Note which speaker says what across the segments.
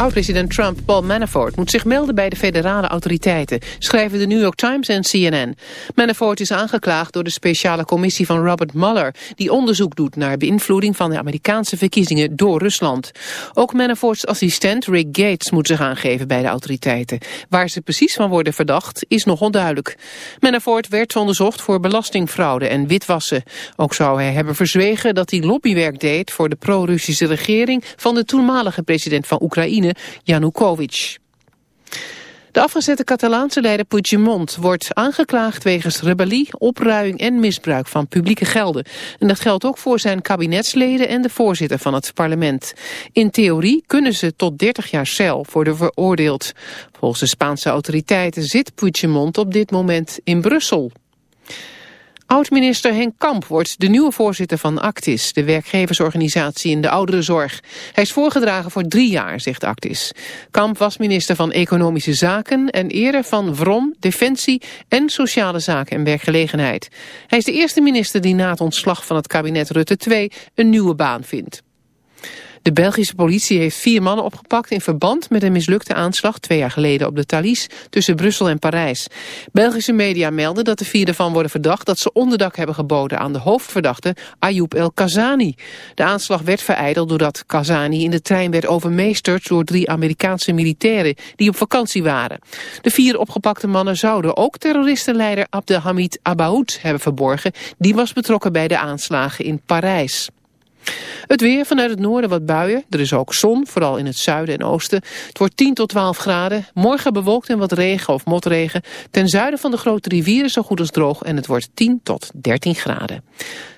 Speaker 1: Oud-president Trump, Paul Manafort, moet zich melden bij de federale autoriteiten, schrijven de New York Times en CNN. Manafort is aangeklaagd door de speciale commissie van Robert Mueller, die onderzoek doet naar beïnvloeding van de Amerikaanse verkiezingen door Rusland. Ook Manaforts assistent Rick Gates moet zich aangeven bij de autoriteiten. Waar ze precies van worden verdacht, is nog onduidelijk. Manafort werd onderzocht voor belastingfraude en witwassen. Ook zou hij hebben verzwegen dat hij lobbywerk deed voor de pro-Russische regering van de toenmalige president van Oekraïne, Yanukovych. De afgezette Catalaanse leider Puigdemont wordt aangeklaagd wegens rebellie, opruiing en misbruik van publieke gelden. En dat geldt ook voor zijn kabinetsleden en de voorzitter van het parlement. In theorie kunnen ze tot 30 jaar cel worden veroordeeld. Volgens de Spaanse autoriteiten zit Puigdemont op dit moment in Brussel. Oud-minister Henk Kamp wordt de nieuwe voorzitter van Actis, de werkgeversorganisatie in de ouderenzorg. Hij is voorgedragen voor drie jaar, zegt Actis. Kamp was minister van Economische Zaken en eerder van Vrom, Defensie en Sociale Zaken en Werkgelegenheid. Hij is de eerste minister die na het ontslag van het kabinet Rutte 2 een nieuwe baan vindt. De Belgische politie heeft vier mannen opgepakt in verband met een mislukte aanslag twee jaar geleden op de Thalys tussen Brussel en Parijs. Belgische media melden dat de vier ervan worden verdacht dat ze onderdak hebben geboden aan de hoofdverdachte Ayoub El Kazani. De aanslag werd vereideld doordat Kazani in de trein werd overmeesterd door drie Amerikaanse militairen die op vakantie waren. De vier opgepakte mannen zouden ook terroristenleider Abdelhamid Abaoud hebben verborgen. Die was betrokken bij de aanslagen in Parijs. Het weer vanuit het noorden wat buien. Er is ook zon, vooral in het zuiden en oosten. Het wordt 10 tot 12 graden. Morgen bewolkt en wat regen of motregen. Ten zuiden van de grote rivieren zo goed als droog. En het wordt 10 tot 13 graden.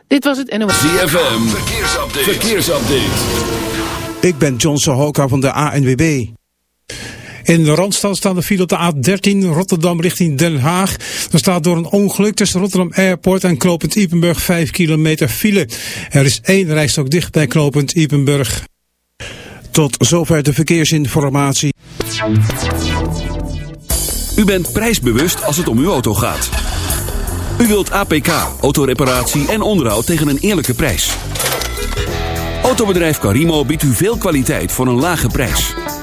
Speaker 1: Dit was het NOS.
Speaker 2: ZFM, verkeersupdate. verkeersupdate.
Speaker 3: Ik ben John Sohoka van de ANWB. In de Randstad staan de file op de A13 Rotterdam richting Den Haag. Er staat door een ongeluk tussen Rotterdam Airport en Knopend Ipenburg 5 kilometer file. Er is één rijstok dicht bij Knopend Ipenburg. Tot zover de verkeersinformatie.
Speaker 2: U bent prijsbewust als het om uw auto gaat. U wilt APK, autoreparatie en onderhoud tegen een eerlijke prijs. Autobedrijf Carimo biedt u veel kwaliteit voor een lage prijs.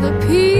Speaker 4: the
Speaker 5: peace.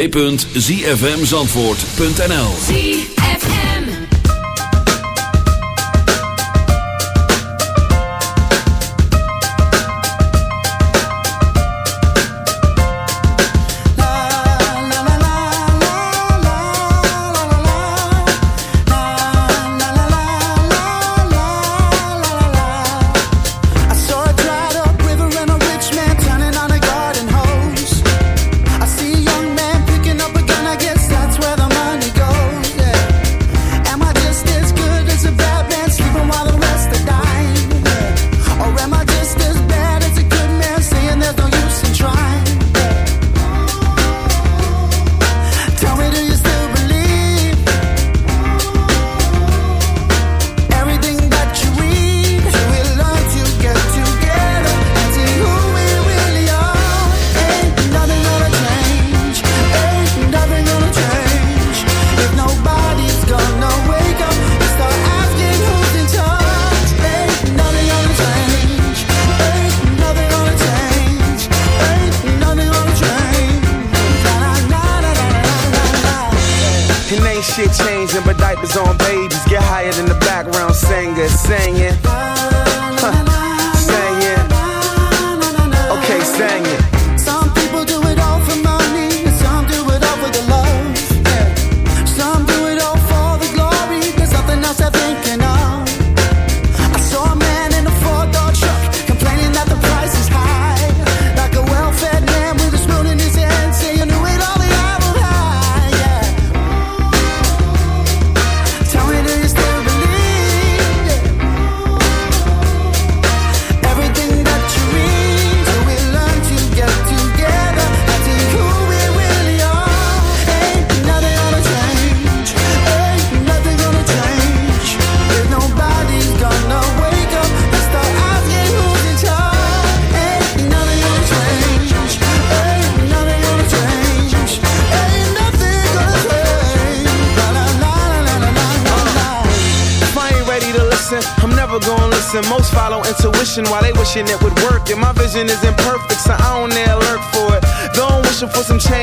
Speaker 6: www.zfmzandvoort.nl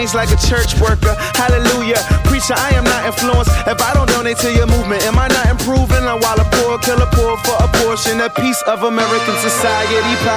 Speaker 7: change like a
Speaker 8: church worker. Hallelujah. Preacher, I am not influenced. If I don't donate to your movement, am I not improving? I'm while a poor killer poor for a portion, a piece of American society pie.